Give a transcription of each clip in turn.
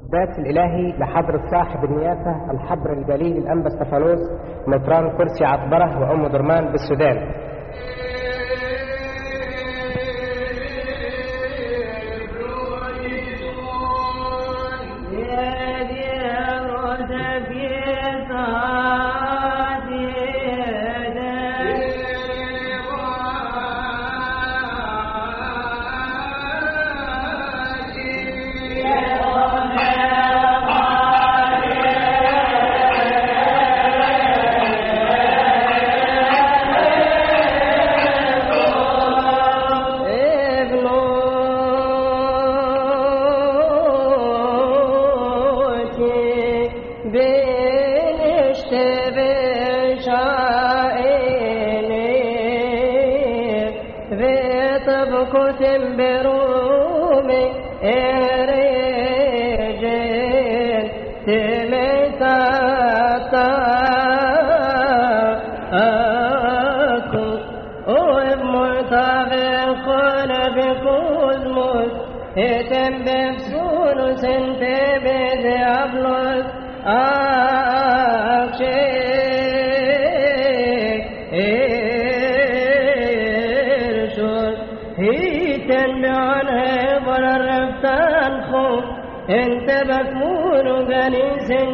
القداس الإلهي لحضرة صاحب النيافة الحبر الجليل الأنبا استفانوس مطران كرسي عطبرة وأم درمان بالسودان.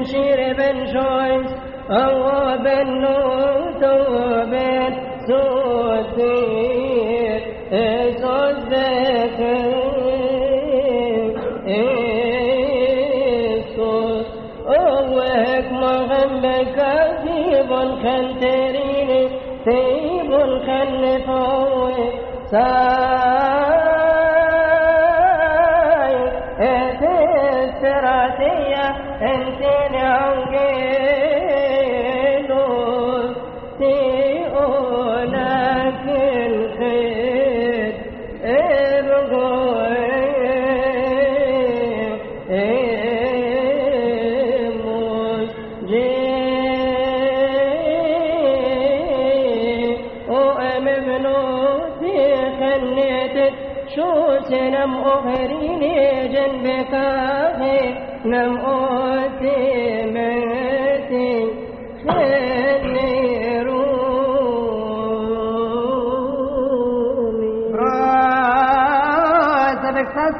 شير بن شويس بن نوت بن سوتير اسوس ذكر اسوس اوهك مغمك كيب خنتريني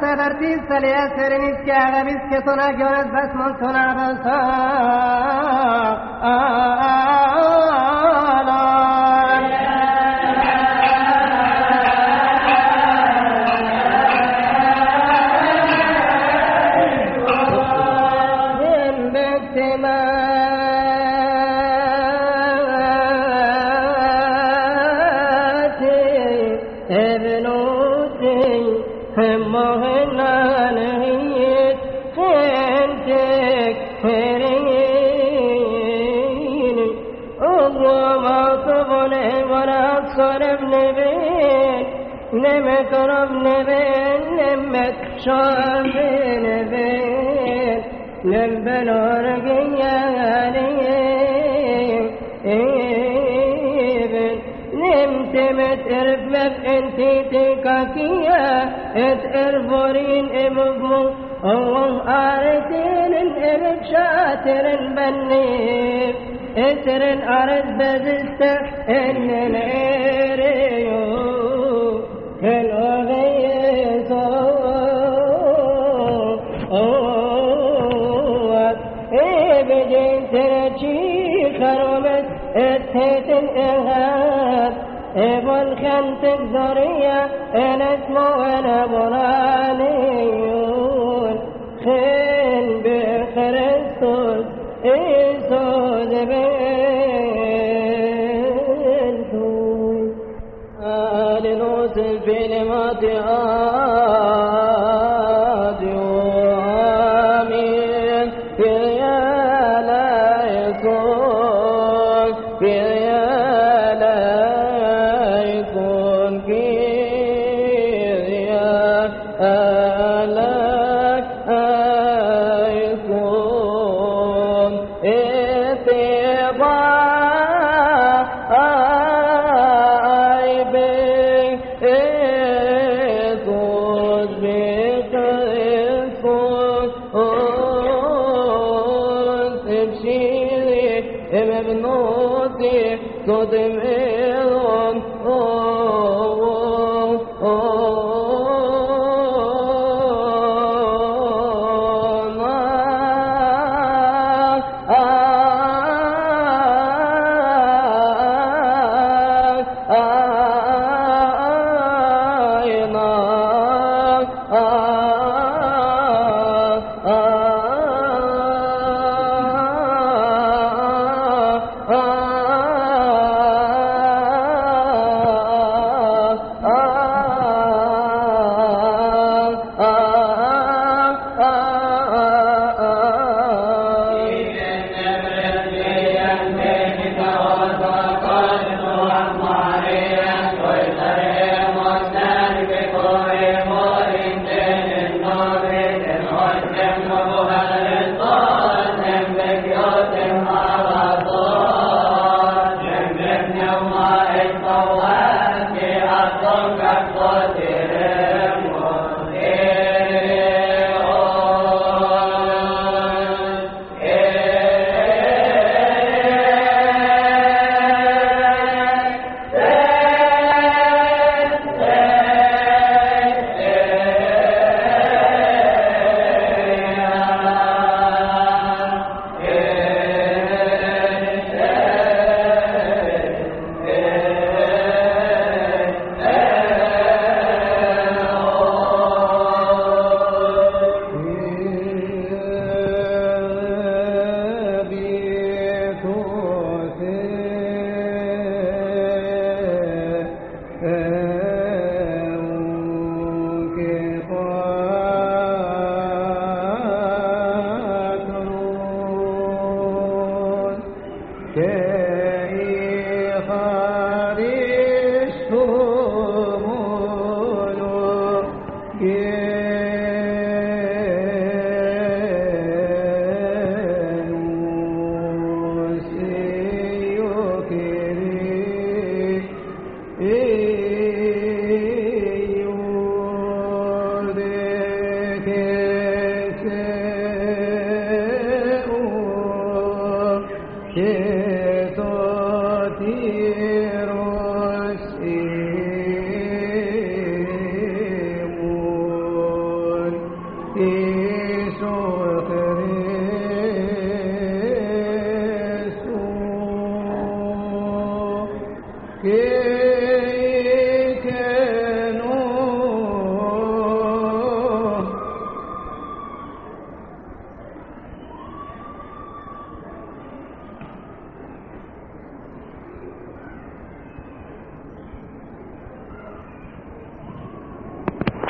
severti salya seriniz ki agabiz ke sona göre basman sona basar. رب نبين نمك شاب نبين نبن ورقيا نمت متعرف مف انتي تكاكيا اتعرفورين امبمو الله آرتين أمك شاتر بنيف. إترن أرد بزستا إن ابن خنتك ذرية أنا اسمه أنا برانيون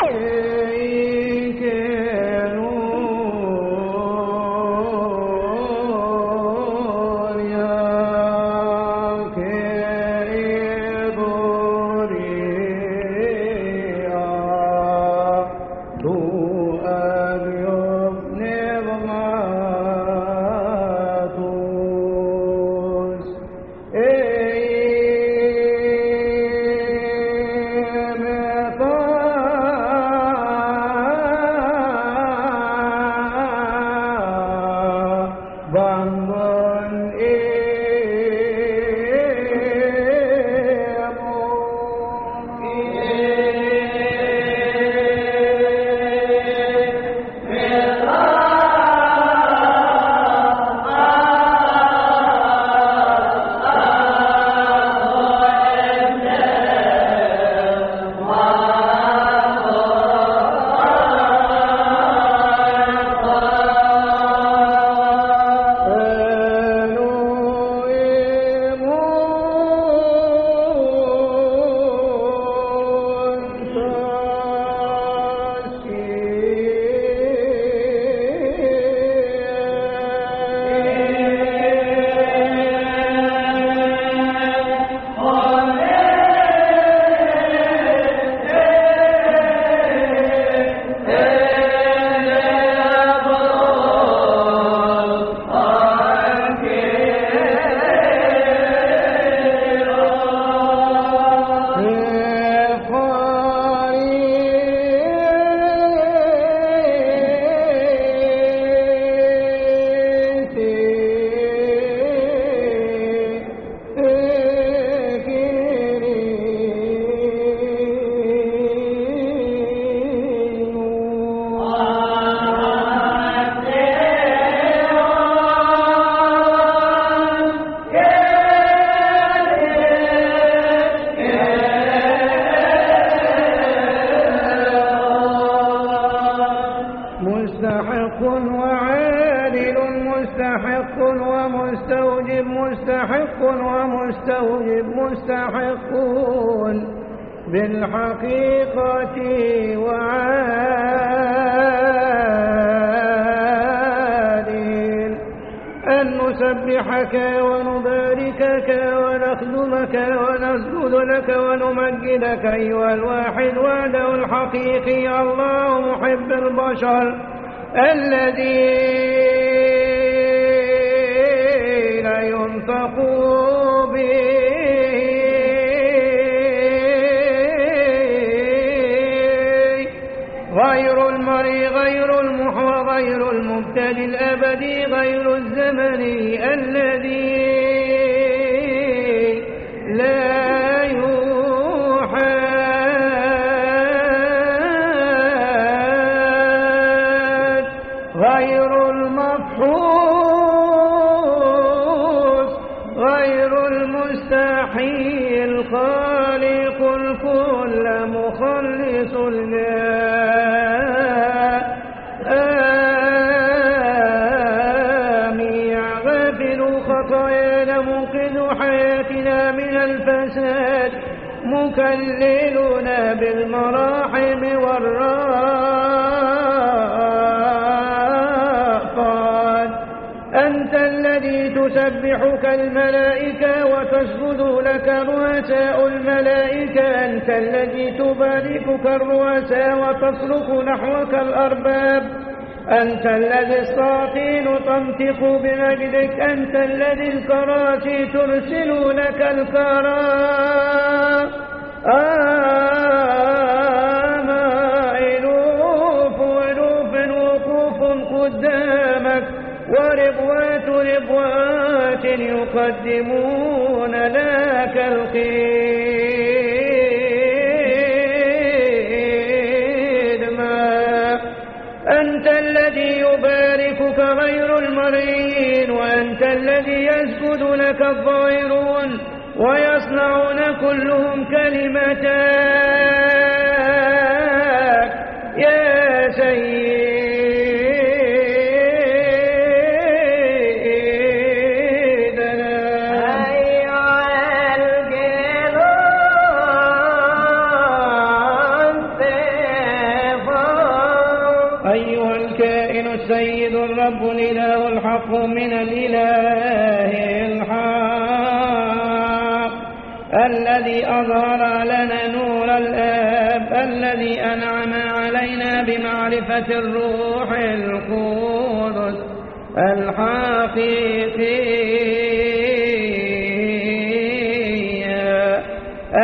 Hey! نسبحك ونباركك ونخدمك ونسجد لك ونمجدك أيها الواحد وحده الحقيقي. الله محب البشر الذي لا ينطق به. غير المري غير المحوى غير الأبدي غير الزمني الذي مكللنا بالمراحم والرأفات. أنت الذي تسبحك الملائكة وتسجد لك رؤساء الملائكة. أنت الذي تباركك الرؤساء وتصرخ نحوك الأرباب. أنت الذي الساطين تنطق بمجدك. أنت الذي الكراسي ترسل لك الكرام. وقوف قدامك يقدمون لك الخدمة. أنت الذي يباركك غير المريين وأنت الذي يسجد لك الظاهرون ويصنعون كلهم كلمتك الآب الذي أنعم علينا بمعرفة الروح القدس الحقيقي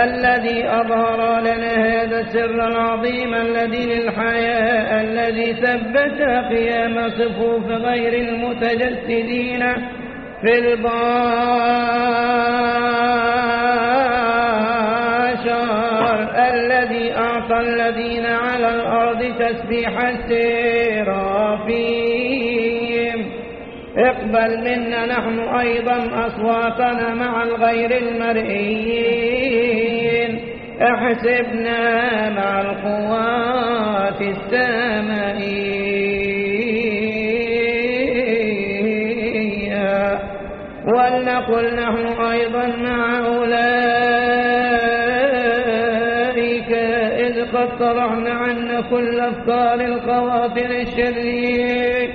الذي أظهر لنا هذا السر العظيم الذي للحياة الذي ثبت قيام صفوف غير المتجسدين في البشر أعطى الذين على الأرض تسبيح السرافيم اقبل منا نحن أيضا أصواتنا مع الغير المرئيين. احسبنا مع القوات السمائية. ولنقل نحن أيضا مع أولئك طرحنا عنا كل أفكار الخواطر الشرير.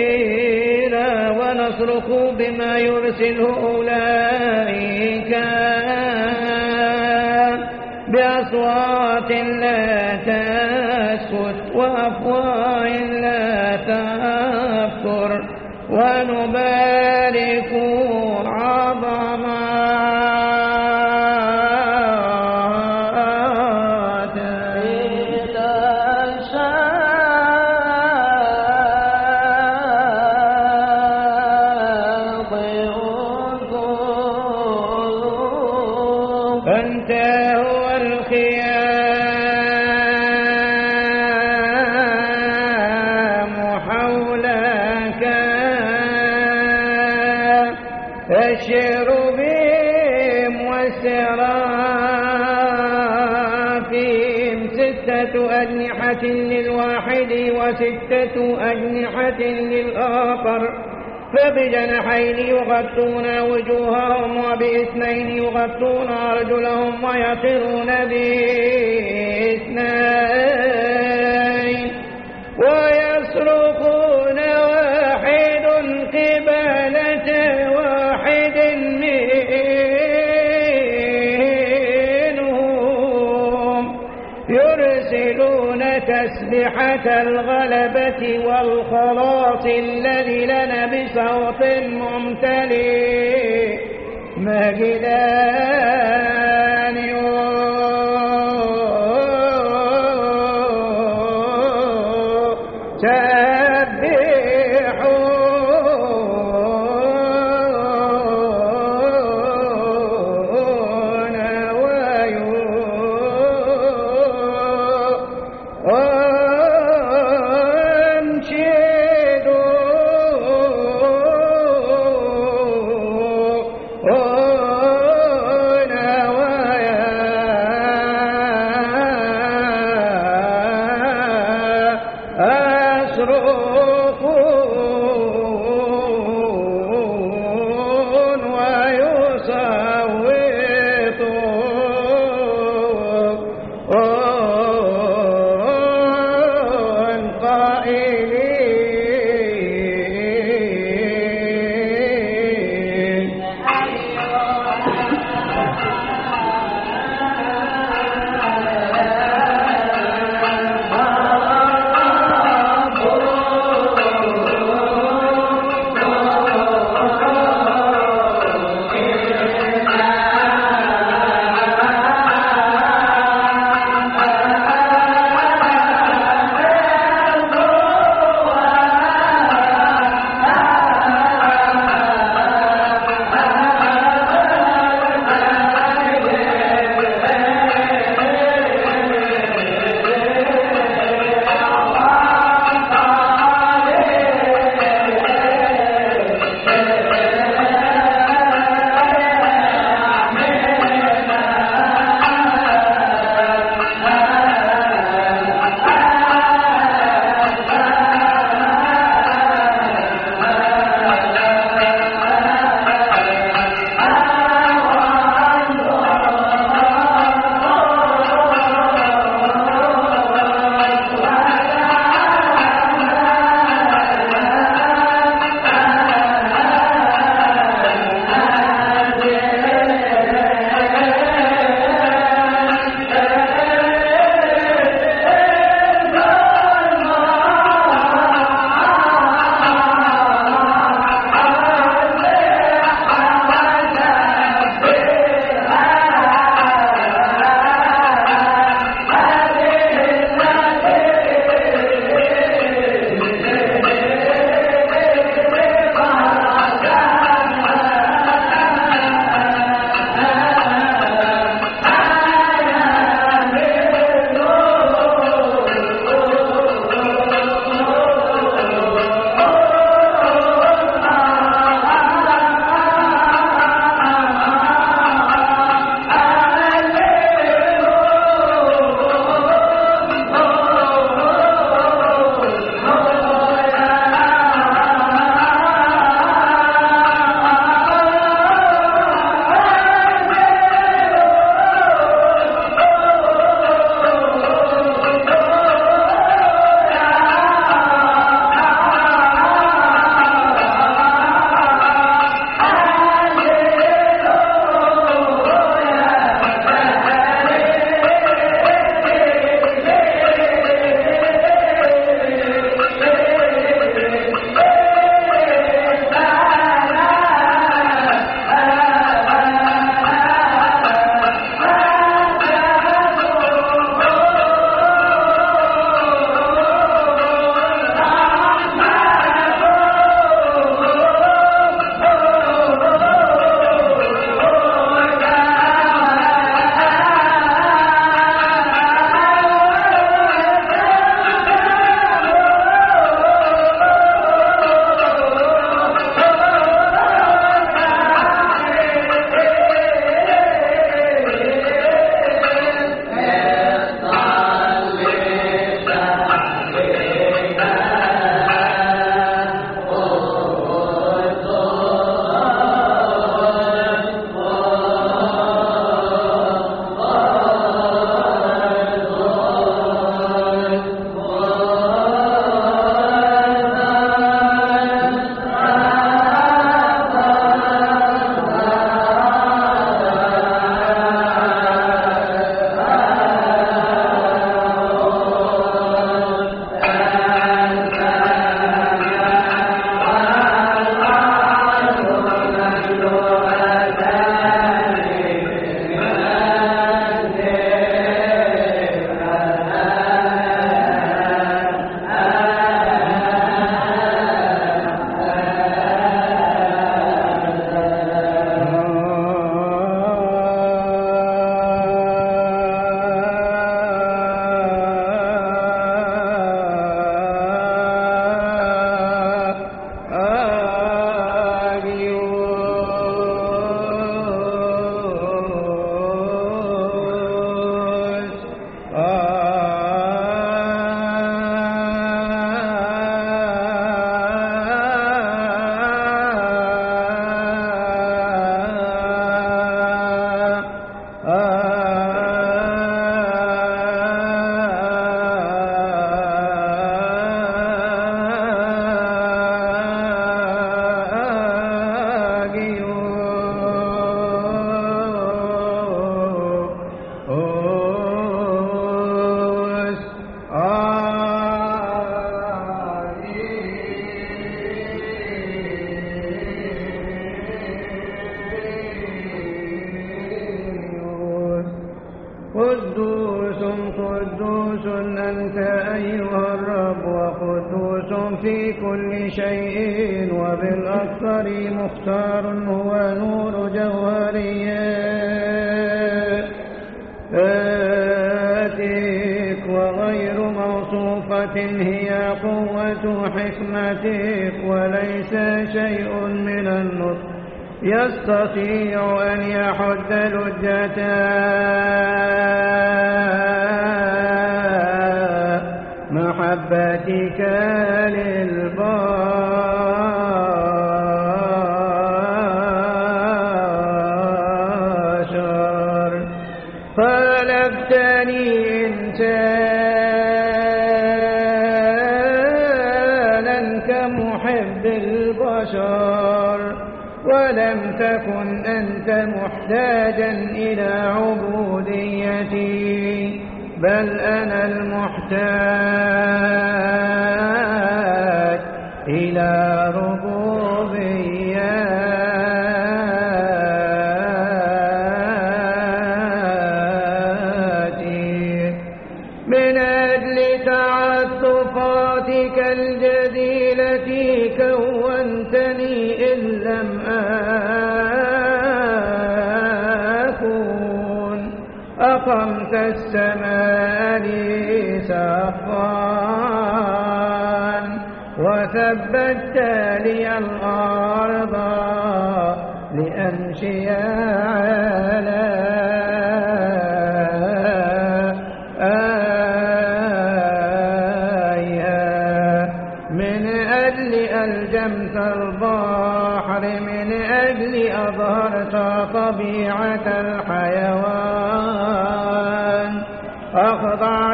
إلى ونصرخ بما يرسله أولئك بأصوات لا تسكت وأفواه لا تفتر ونبارك للآخر فبجنحين يغطون وجوههم وبإثنين يغطون أرجلهم ويخرون باثنين تسبحة الغلبة والخلاص الذي لنا بصوت ممتلئ. مجدان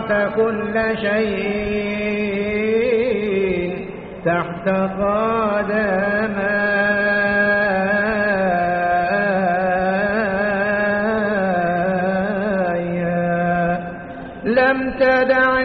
وسعت كل شيء تحت قدمايا لم تدع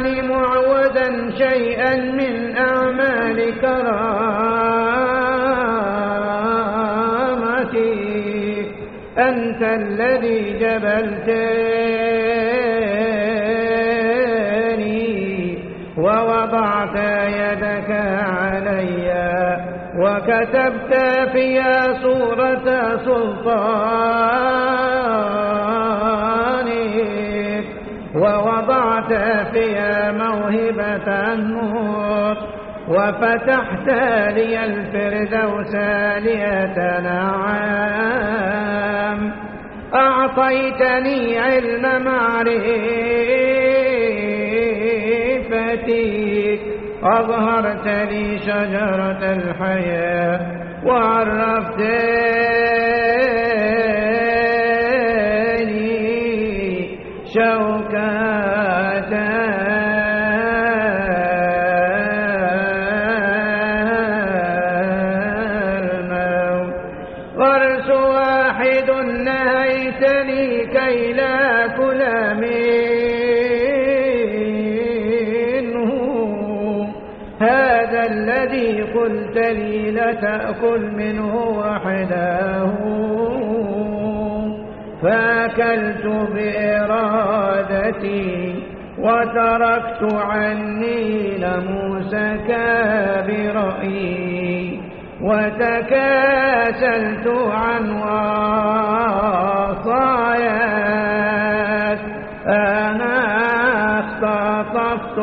كتبت فيها صورة سلطانك ووضعت فيها موهبة النور وفتحت لي الفردوس ليتنعم. أعطيتني علم معرفتي أظهرت لي شجرة الحياة وعرفتني السبيل تأكل منه وحده. فأكلت بإرادتي وتركت عني لموسى برأيي وتكاسلت عن وصاياك أنا اختطفت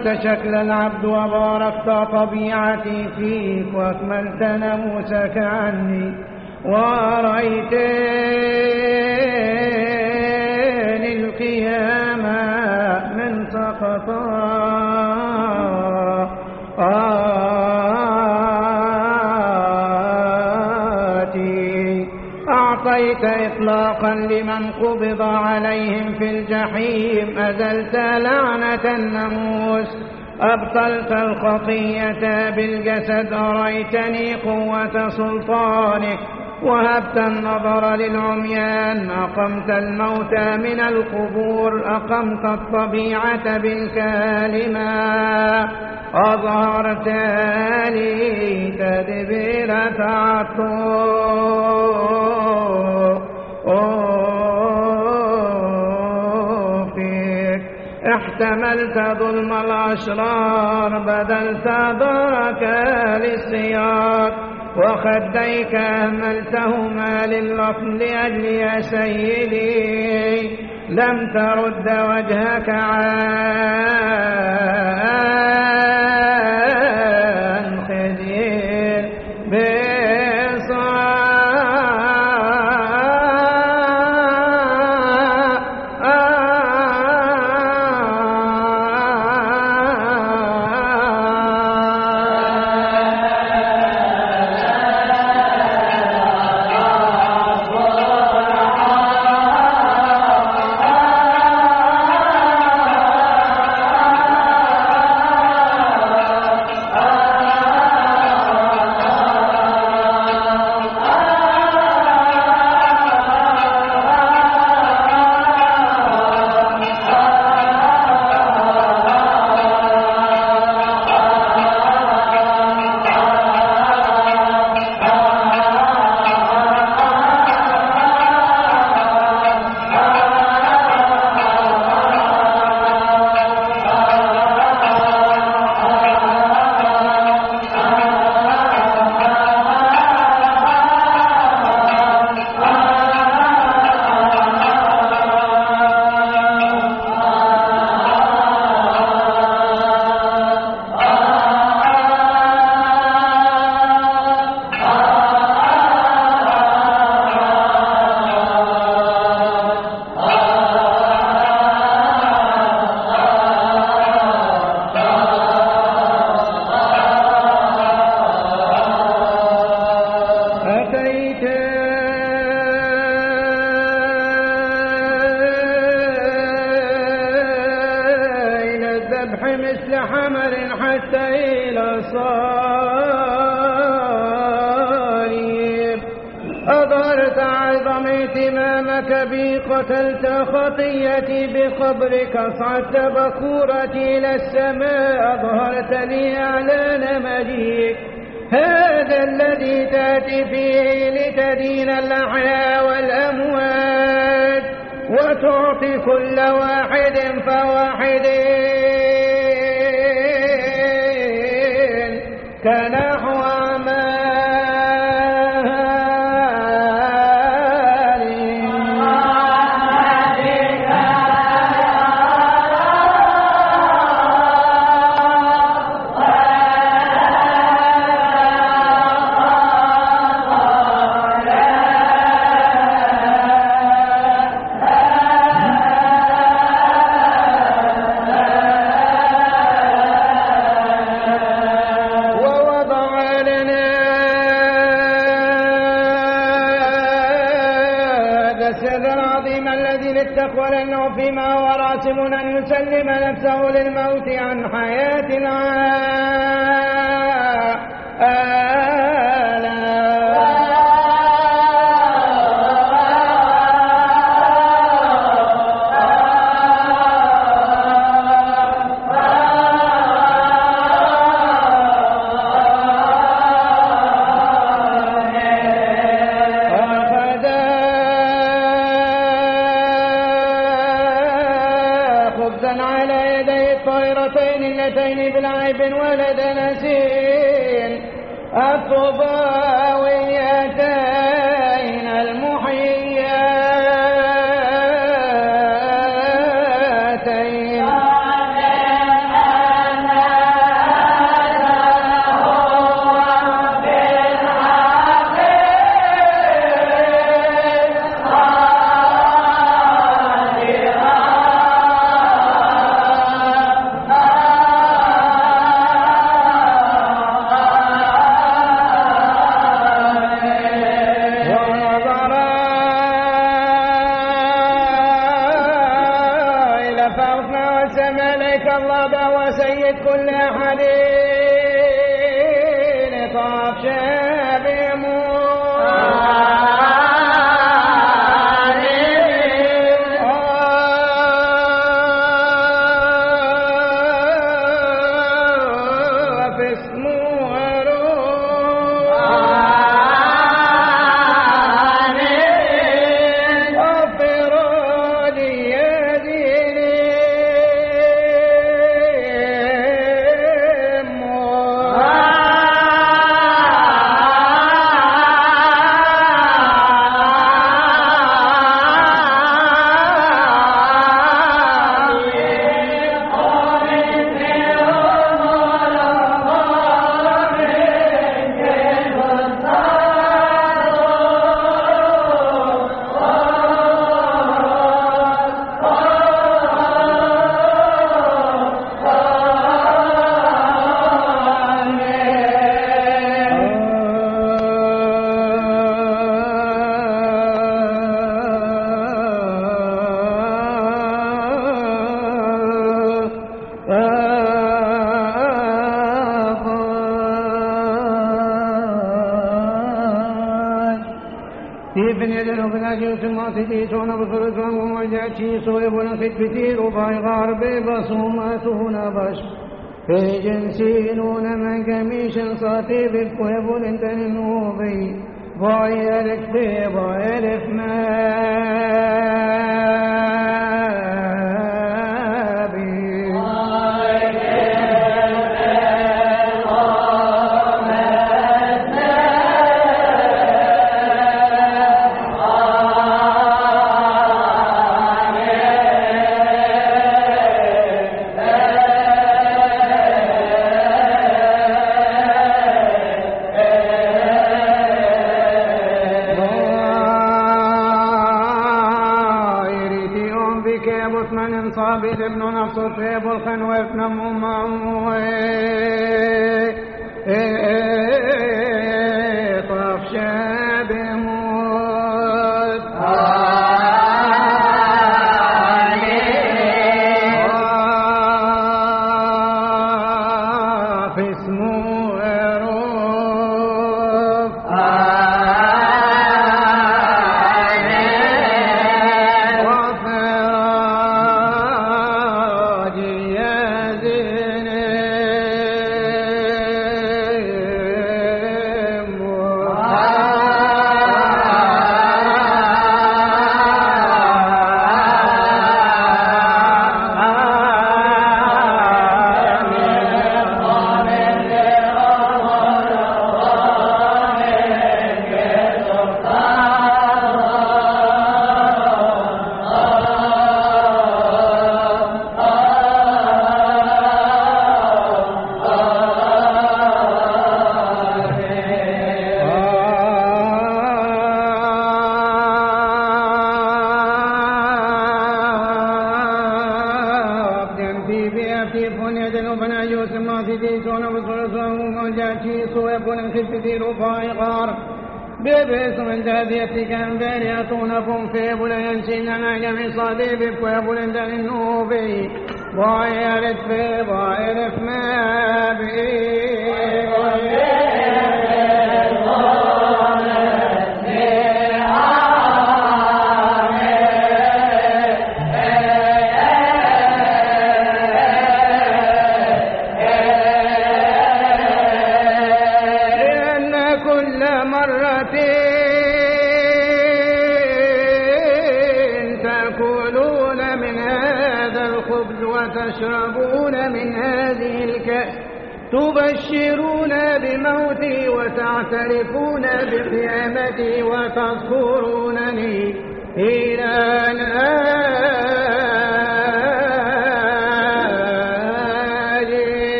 وأخذت شكل العبد وباركت طبيعتي فيك وأكملت ناموسك عني. وأريتني إطلاقا لمن قبض عليهم في الجحيم. أزلت لعنة الناموس. أبطلت الخطية بالجسد. أريتني قوة سلطانك وهبت النظر للعميان. أقمت الموتى من القبور. أقمت الطبيعة بالكلمة أظهرت لي تدبير تعطوفك احتملت ظلم الأشرار بذلت ضرك للسياق. وخديك أهملتهما للطف لأجل يا سيدي. لم ترد وجهك عن أبي قتلت خطيتي بقبرك صعدت بكورتي إلى السماء أظهرت لي أعلان مجيك هذا الذي تأتي فيه لتدين الأحياء والأموات وتعطي كل واحد فواحده أنت ملك الرب وسيد كل أحد. لطف شابه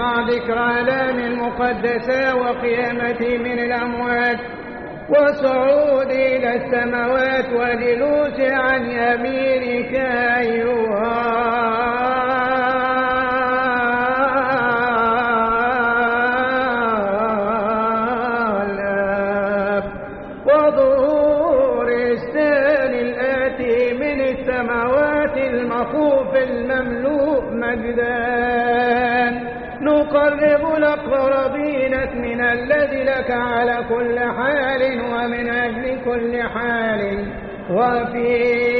مع ذكر آلام المقدسة وقيامة من الأموات وصعودي إلى السماوات ودلوس عن يمينك أيها على كل حال ومن أجل كل حال. وفي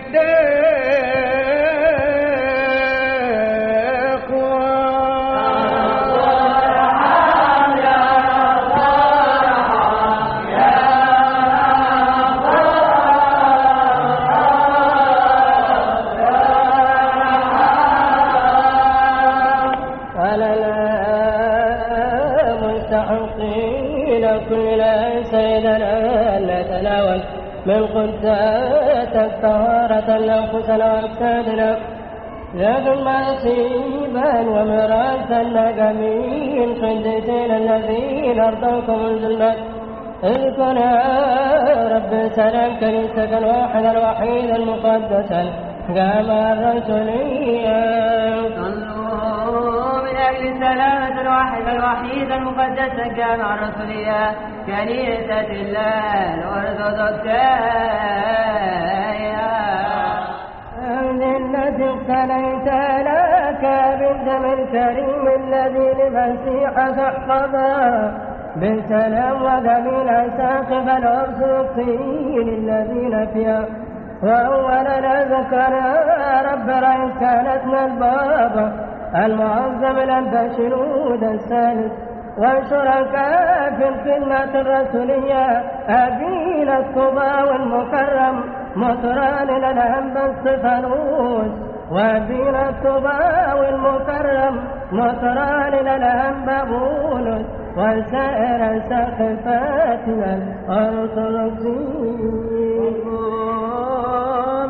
من قدسات الطهارة لأنفسنا وأجسادنا لكن نصيبا وميراثا لجميع القديسين الذين أرضوكم الظلمات اذكر يا رب سلام كنيسة واحدا وحيدا مقدسا كما الرسولية صلوا من أجل سلامة الواحدة الوحيدة المقدسة. جامع الرسولية كنيسة الله الأرثوذكسية التي اقتنيت لك بالدم الكريم الذي لمسيح تحفظا بالسلام ودليل ساقب الأرثوذكسيين الذين فيها وأولا ذكر يا رب رئيس كانتنا البابا المعظم الأنبشنود الثالث وشركاء في الخدمة الرسولية أبينا الطبا والمكرم مطران الأنبا استفانوس وأبينا الطبا والمكرم مطران الأنبا بولس وسائر سقفاتنا الأرثوذكسيين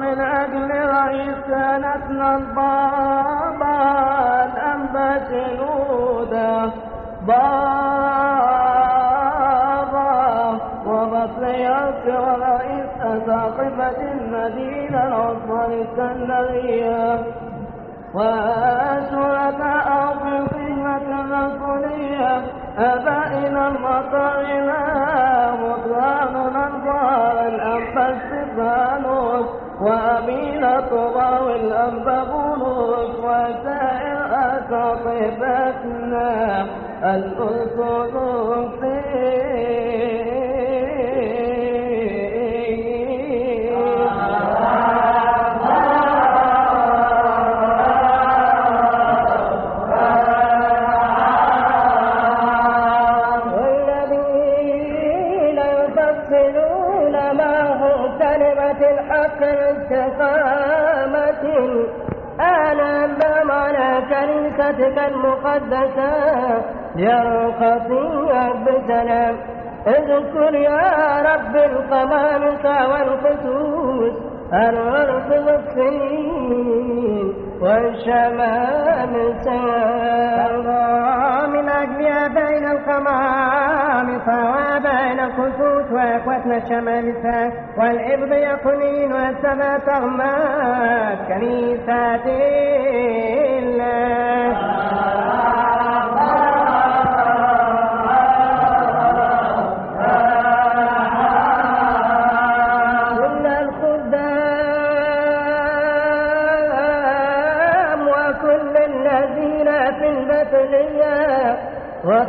من أجل رئيس كانتنا البابا الأنبا شنودة بابا وبطريرك ورئيس أساقفة المدينة العظمى السنوية وشركاء في الخدمة الرسولية أبائنا المطرنا مطران الأنبار الأنبا استفانوس وأبينا طباوي الأنبا بولوس وسائر أساقفتنا والذين كنيستك المقدسة يرقصيك بسلام. اذكر يا رب القمامس والقدوس الأرثوذكسيين والشمامسة من أجل بين القمامس وبين الخصوص وإخوتنا الشمالسة والإبض يقنين والسبع تغمات كنيسة الله.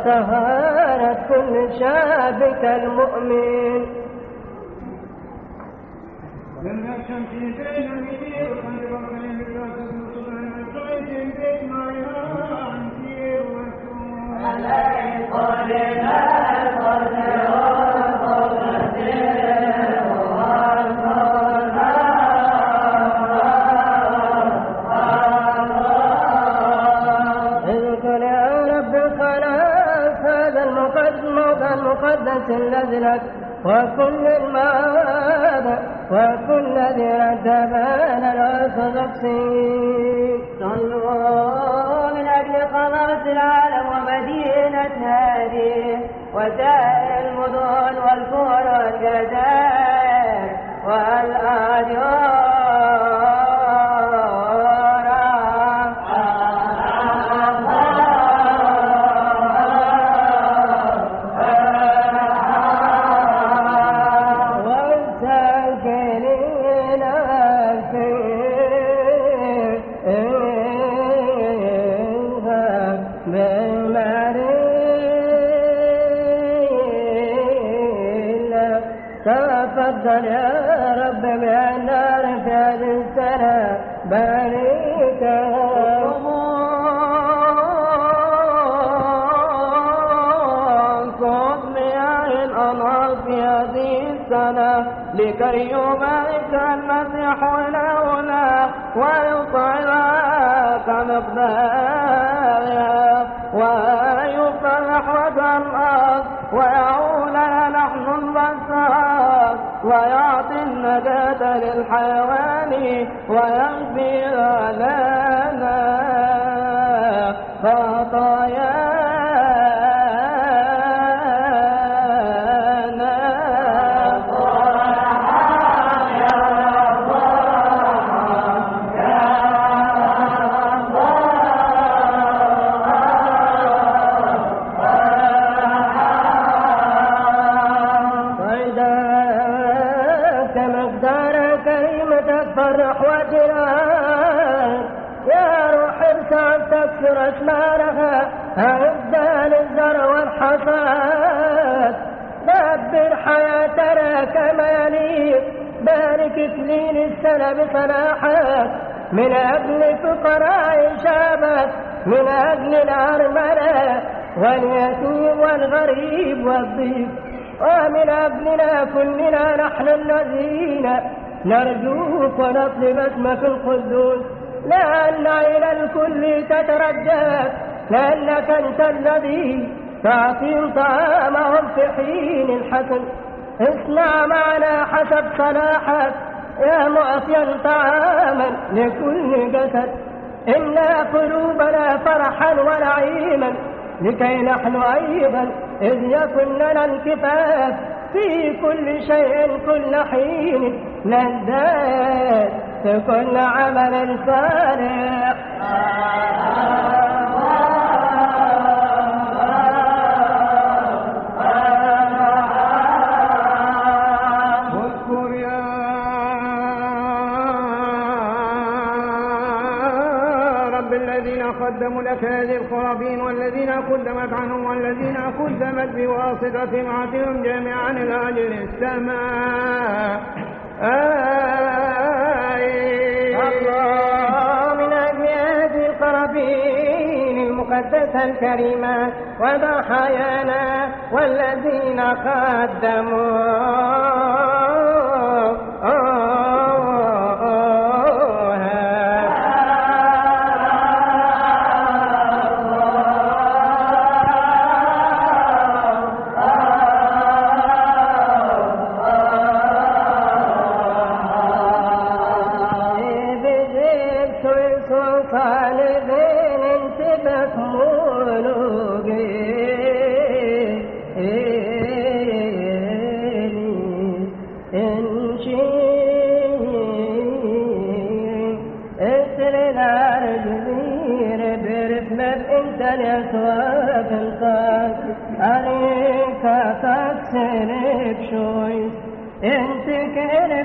وطهارة كل شابك المؤمن. ألا وكل الماء وكل ذي ردبان الأرثوذكسي صلوا من أجل قمرة العالم ومدينة هذه وسائر المدن والقرى والجزائر والأديار لكي يبارك المسيح الأولى ويطعمها كمقدارها ويفرح وجه الأرض ويعولنا نحن البصر ويعطي النجاة للحيوان ويغفر لنا. خطايانا سنين السنة بصلاحك من أجل فقراء شابك من أجل الأرملة واليتيم والغريب والضيف. ومن أجلنا كلنا نحن الذين نرجوك ونطلب اسمك القدوس. لأن إلى الكل تتردد لأنك أنت الذي تعطي طعامهم في حين حسن. اصنع معنا حسب صلاحك يا معطيا طعاما لكل جسد إنا قلوبنا فرحا ونعيما لكي نحن أيضا إذ يكن لنا في كل شيء كل حين في كل عمل صالح القرابين والذين قدمت عنهم والذين قدمت بواسطة معتهم جميعا إلى أجل السماء. آمين. الله من أجل هذه القرابين المقدسة الكريمة وضحايانا والذين بذيب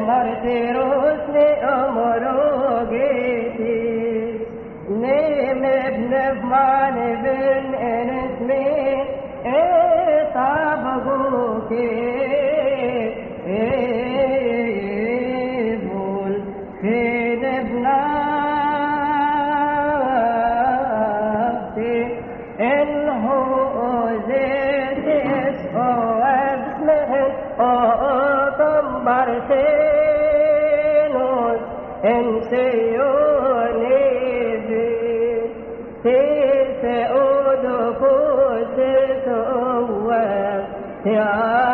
مرتے روز میں امرو گے تھی۔ نیم ابن مان بن میں تاب گو کے يا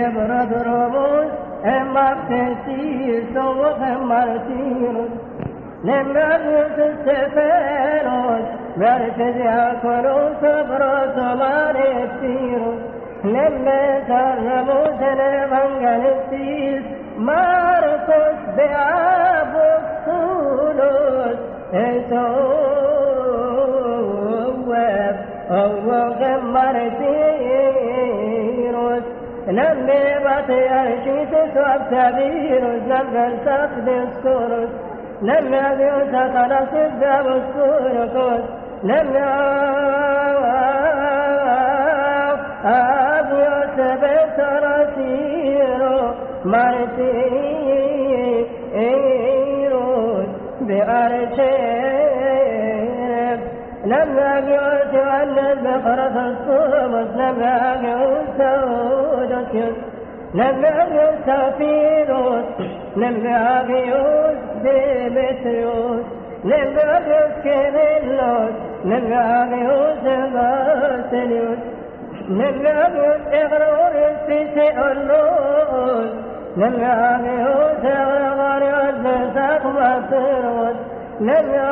بيبرد رموز اما بتنسيس وغمرتينوس نمبر يسستفانوس مركز ياكلوا صبر صمار السيروس لما ترموا سنبنغ السيس ماركوس بعاب الصولوس اسواب او غمرتيروس لما بطي ارشيتس وابتبيروس لما سخد السكروس لما بيوت خلص الباب السوركوس لما أبيوت بيت رسيرو مرتيروس بأرشيب ولد بخرف الصومس لما بيوت سودكيوس لما بيوت فيروس لما بيوت ديمتريوس لما بيوت كيرلوس لما بيوت باسليوس لما بيوت إغرور سيسيولوس لما بيوت إغرور البساق مصيروس لما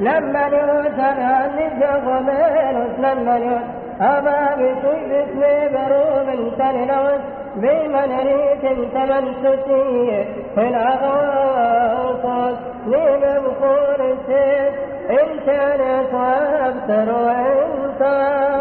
لما نوتر عن الجغمانوس لما نوت أبا بسوي باسمي بروم تنلوس بمن ريت تمنسسي في العغوصوس نيم بخور السيس إن كانت وابتر وإنت واسمعون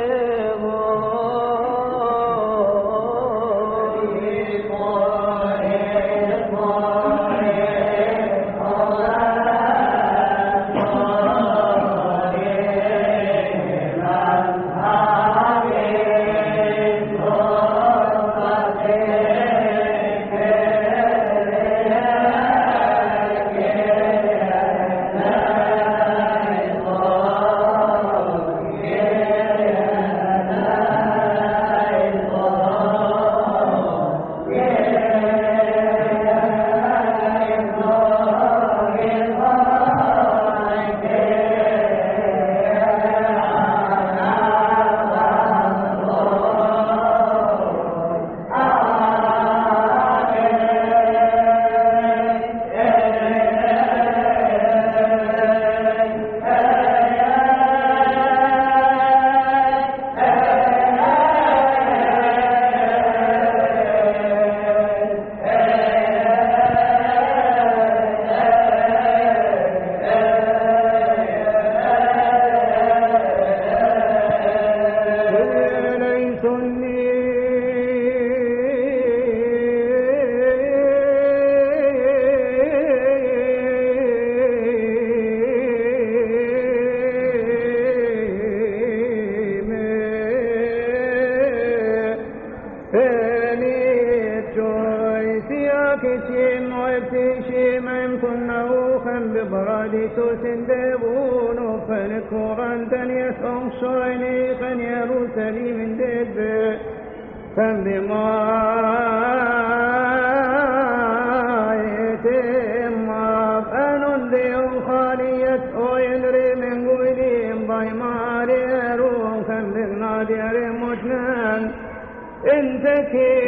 فلكو غندن يسوم شويني غن يروسلي من دب فم بما يتم فن ديوم خالية أو ينري من قويلين باي ماري روم فم بنا ديري مجنان انتكي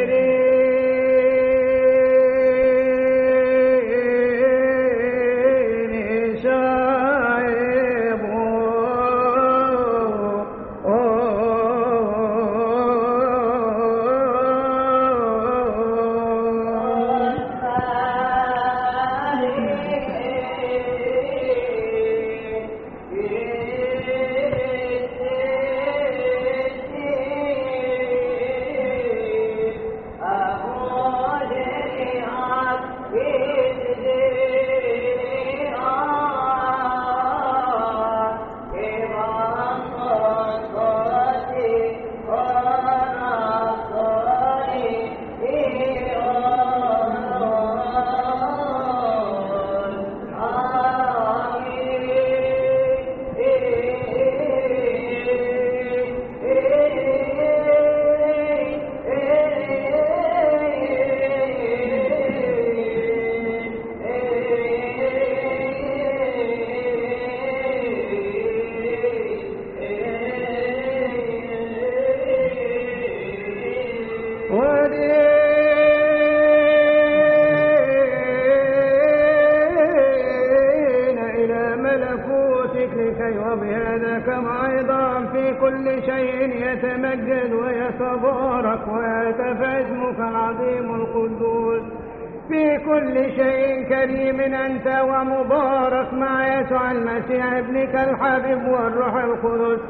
ابنك الحبيب والروح القدس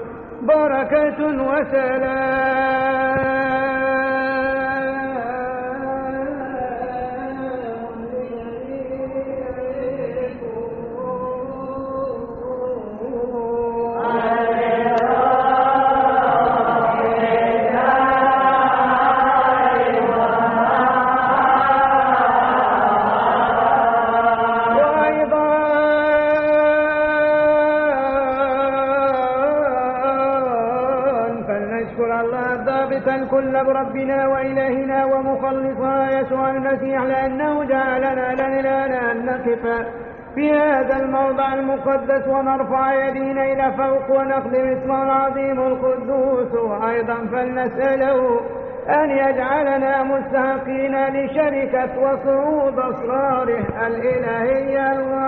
بركة وسلام. ضابطا كل بربنا وإلهنا ومخلصنا يسوع المسيح لأنه جعلنا لنا أن نقف في هذا الموضع المقدس ونرفع يدينا إلى فوق ونخدم اسمه العظيم القدوس وأيضا فلنسأله أن يجعلنا مستحقين لشركة وصعود أسراره الإلهية الغير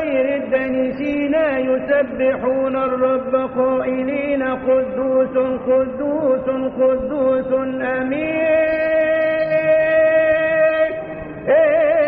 غير الدنسين يسبحون الرب قائلين قدوس قدوس قدوس أمين. إيه.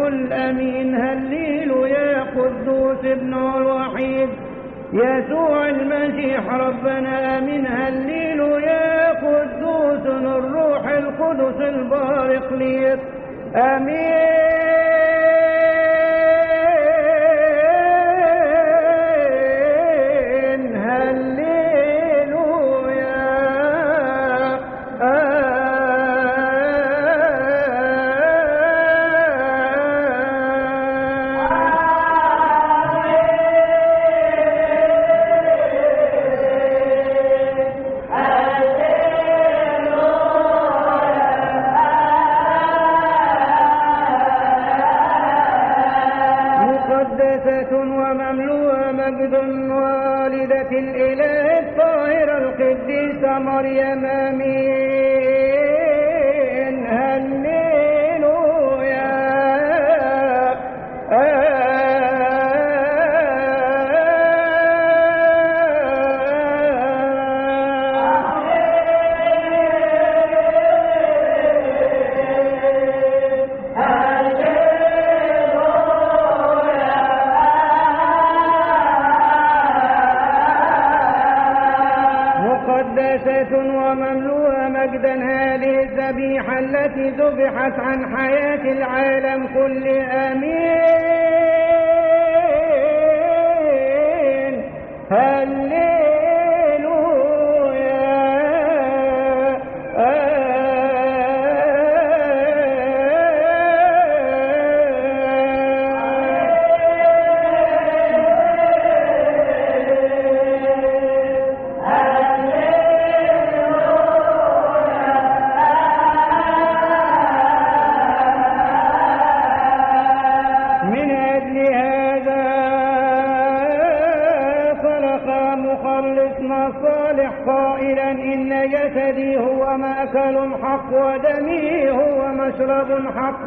كل أمين هليل يا قدوس ابن الوحيد. يسوع المسيح ربنا أمين هليل يا قدوس الروح القدس البارق ليت أمين.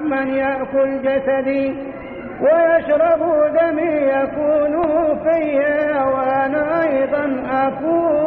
من يأكل جسدي ويشرب دمي يكون فيا وأنا أيضا أكون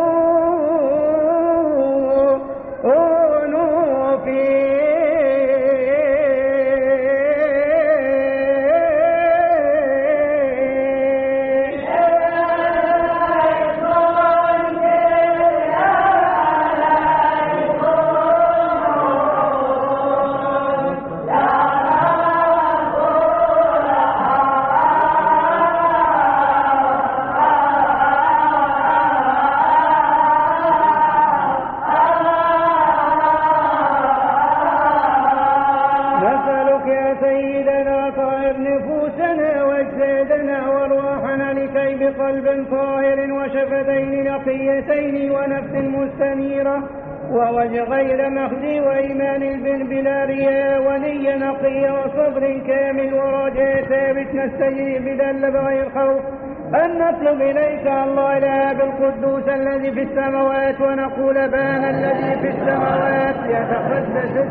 ووجه غير مخزي وإيمان بلا رياء ونية نقية وصبر كامل ورجاء ثابت نستجيب بدل بغير خوف أن نطلب إليك الله الآب القدوس الذي في السماوات ونقول بان الذي في السماوات يتقدس.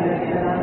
إحنا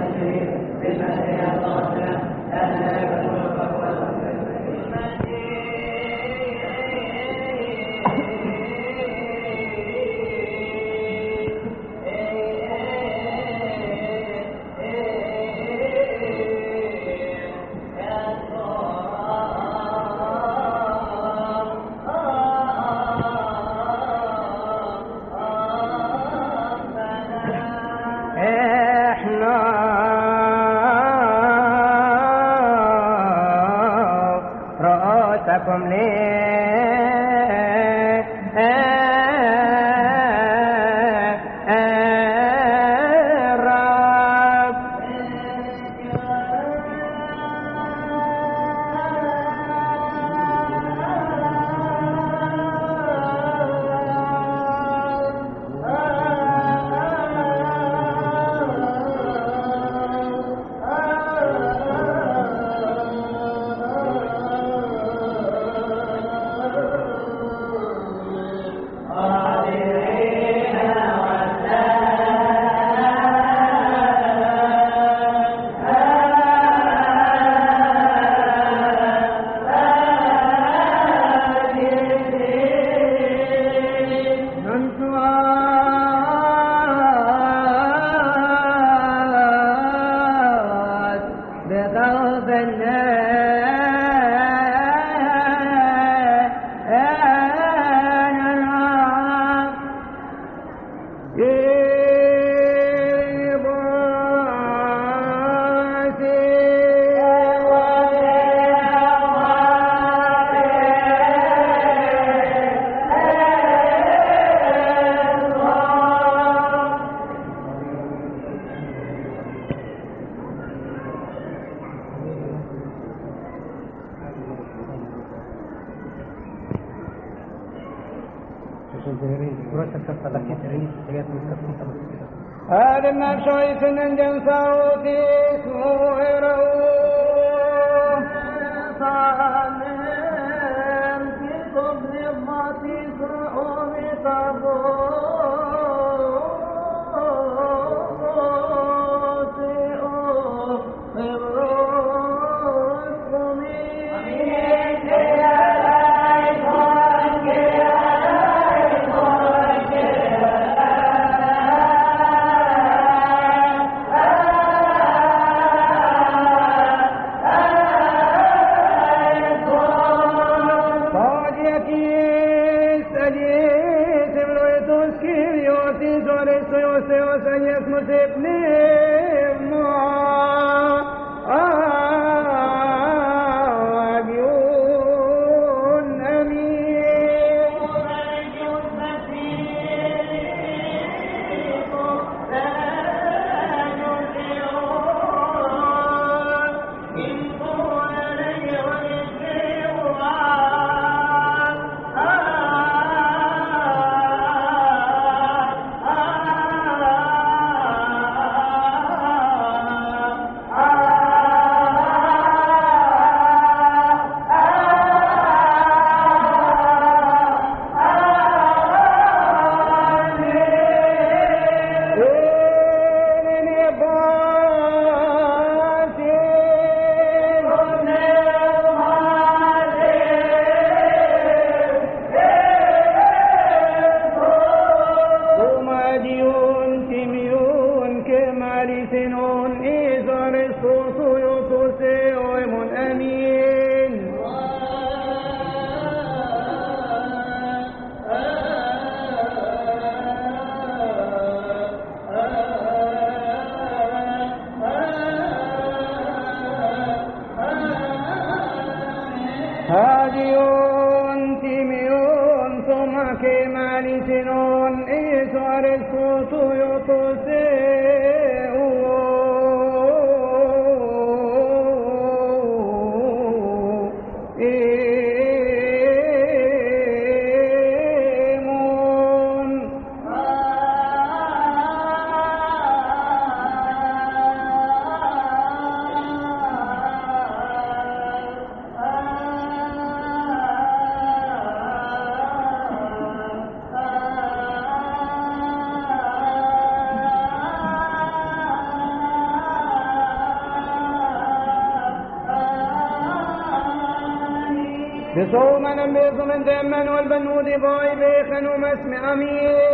بصوم نبيض من دما والبنود ضايب خنو مسمع أمين.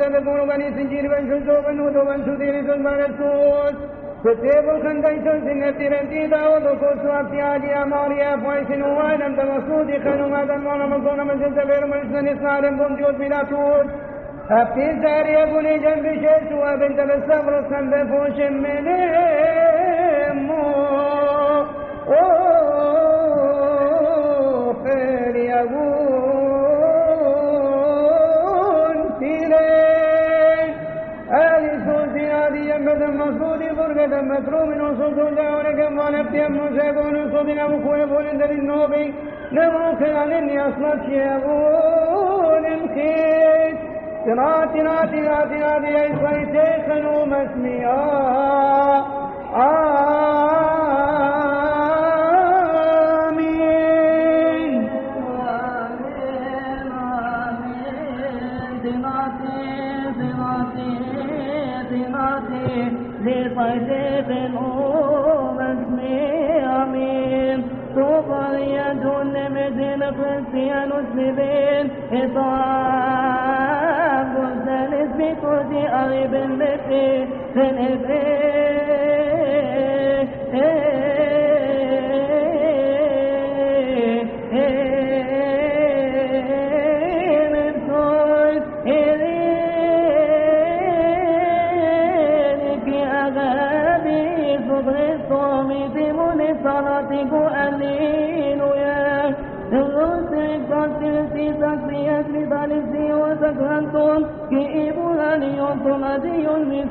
تدبون بني سنجير بن شنسو بن ودو بن سودير سلمان السوس كتيب الخندق سنسن تيرنتي داود وكوس وابتيادي أماريا فايس نوانا تمسودي خنو ما دمونا مصونا من جنس بير سنن اسنارم بمجود بلا توس أبتي ساري أبوني جنب شيس وبنت بالصبر سنب فوش منهم خير برغة مكروم وصوت داونك ونبتي مسيبون صدنا مخويبون در النوبي نمو خلال أصلت يبون الخير تناتي ناتي ناتي ناتي أي صيتي خنو مسميا Senebe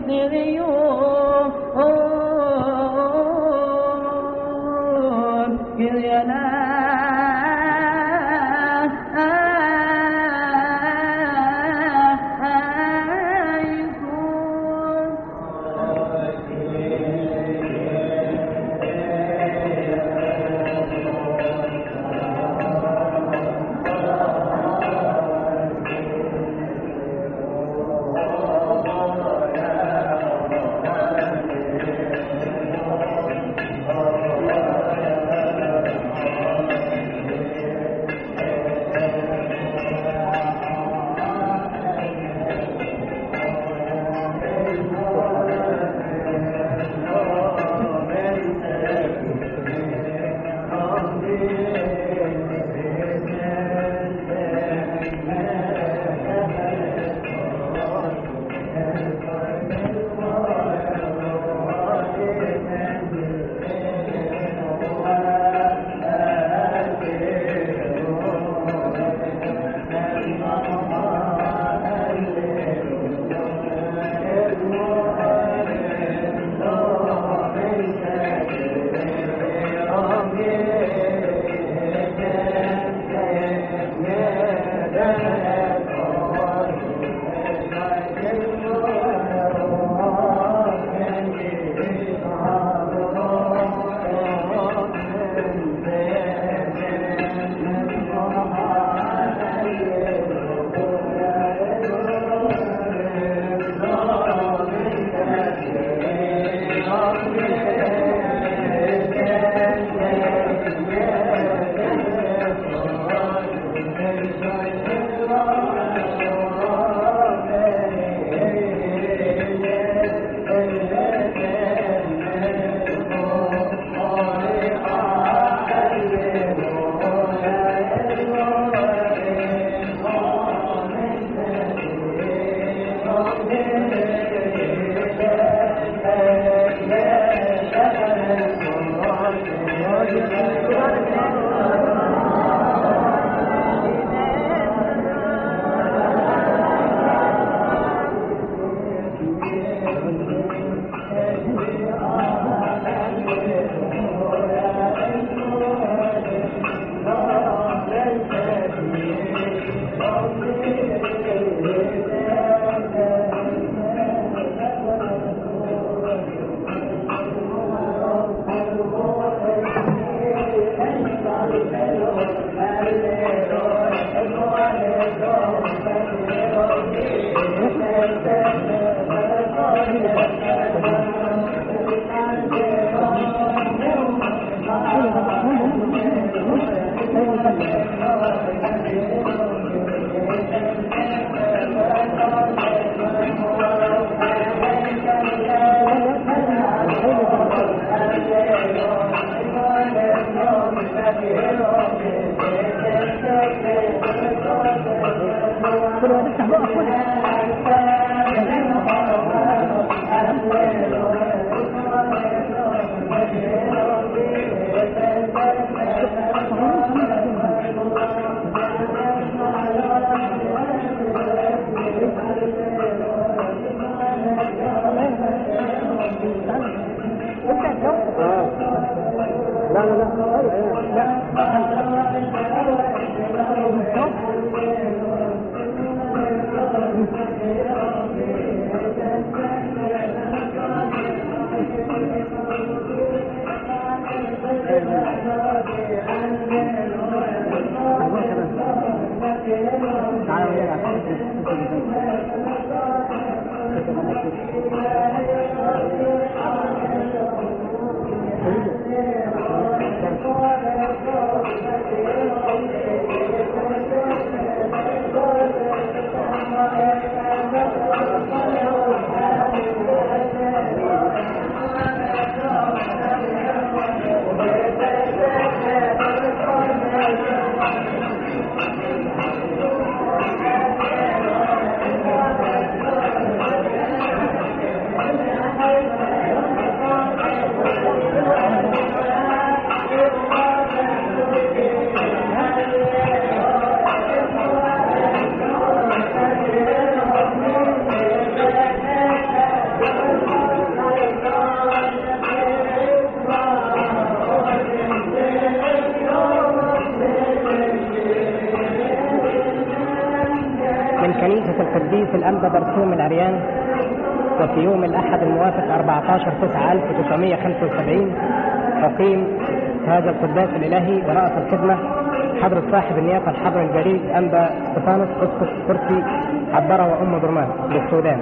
Gideon, Gideon, Gideon. 哪有这个, كنيسة القديس الأنبا برسوم العريان وفي يوم الأحد الموافق 14 9 1975 أقيم هذا القداس الإلهي ورأس الخدمة حضرة صاحب النيافة الحضر الجليل أنبا استفانوس أسقف كرسي عبرة وأم درمان للسودان.